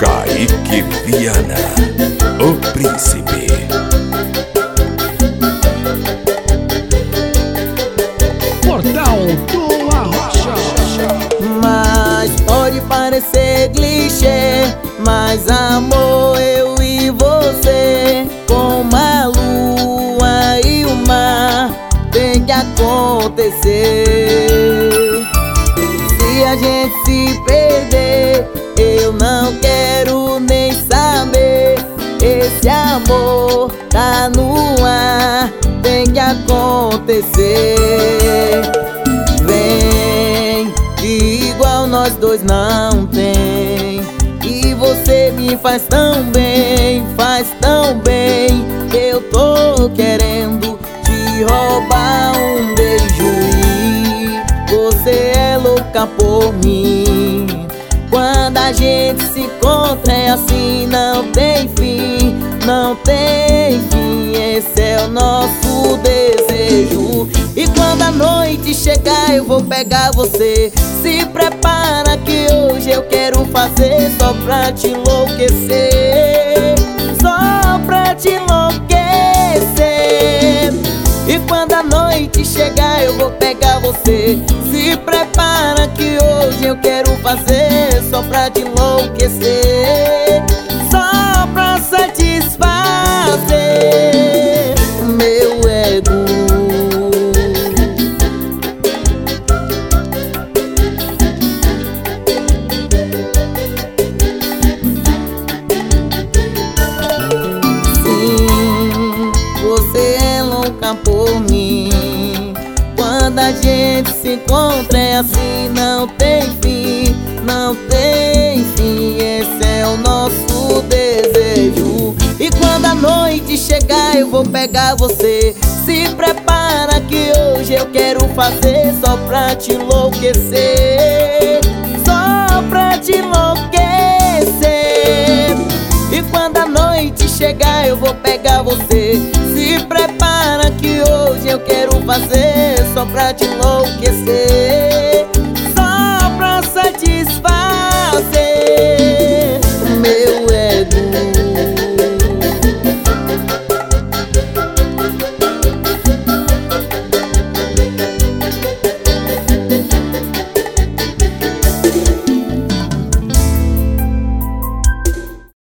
Kaique Viana, o príncipe. Portal do Arrocha. Mas pode parecer clichê Mas amor, eu e você Como a lua e o mar Tem que acontecer Se a gente se perder Eu não quero Esse amor tá no ar Tem que acontecer. Vem, que igual nós dois não tem. E você me faz tão bem, faz tão bem. Eu tô querendo te roubar um beijo E você é louca por mim. Quando a gente se encontra é assim, não tem fim Não tem fim, esse é o nosso desejo. E quando a noite chegar eu vou pegar você. Se prepara que hoje eu quero fazer Só pra te enlouquecer. Só pra te enlouquecer. E quando a noite chegar eu vou pegar você. Se prepara que hoje eu quero fazer Só pra te enlouquecer A gente se encontra é assim, não tem fim Não tem fim, esse é o nosso desejo. E quando a noite chegar eu vou pegar você. Se prepara que hoje eu quero fazer Só pra te enlouquecer. Só pra te enlouquecer. E quando a noite chegar eu vou pegar você. Se prepara que hoje eu quero fazer Só pra te enlouquecer